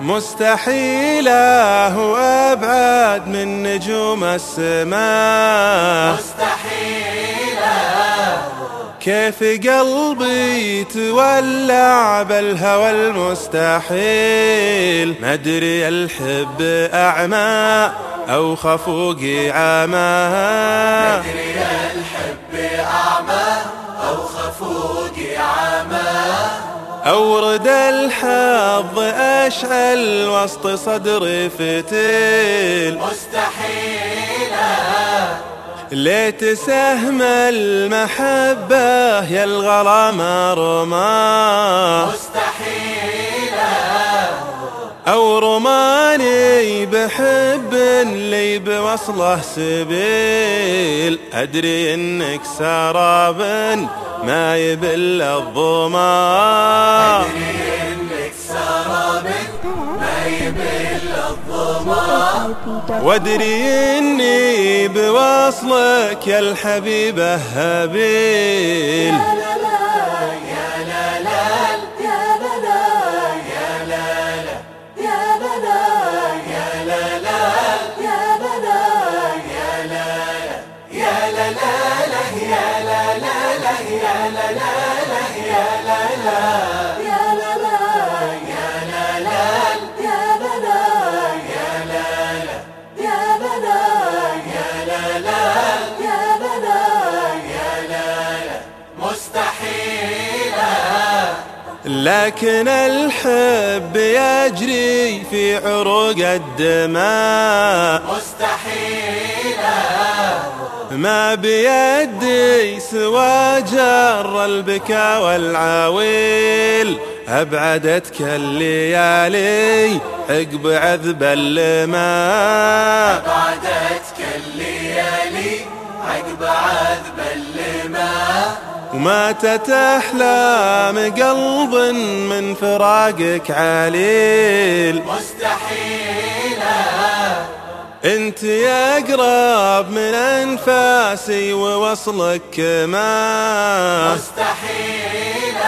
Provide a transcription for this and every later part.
مستحيل هو أبعد من نجوم السماء. مستحيل كيف قلبي تولع بالهوى المستحيل؟ مدري الحب أعمى أو خفوقي عمى مدري الحب أعمى أو خفوقي عمى أورد الحظ أشعل وسط صدري فتيل. مستحيلة ليت سهم المحبة يا الغرام رماه مستحيلة أو رماني بحب لي بوصلة سبيل. أدري إنك سراب ما يبل الظما. إنك سراب غريب الظما وادري اني بوصلك يا الحبيب هابيل Yeah, la la la. لكن الحب يجري في عروق الدماء. مستحيلة ما بيدي سوى جر البكا والعويل. أبعدتك الليالي عقب عذب الماء بعدتك الليالي عقب عذب اللماء. وماتت أحلام قلب من فراقك عليل. مستحيلة. انت يا اقرب من انفاسي ووصلك ما. مستحيلة.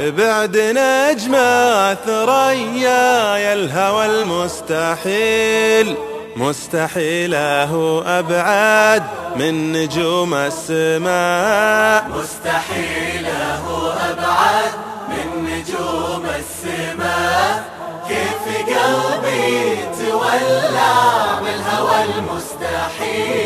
بعد نجمة ثريا يا الهوى المستحيل. مستحيله أبعد من نجوم السماء. مستحيلة أبعد من نجوم السماء. كيف قلبي تولع بالهوى المستحيل؟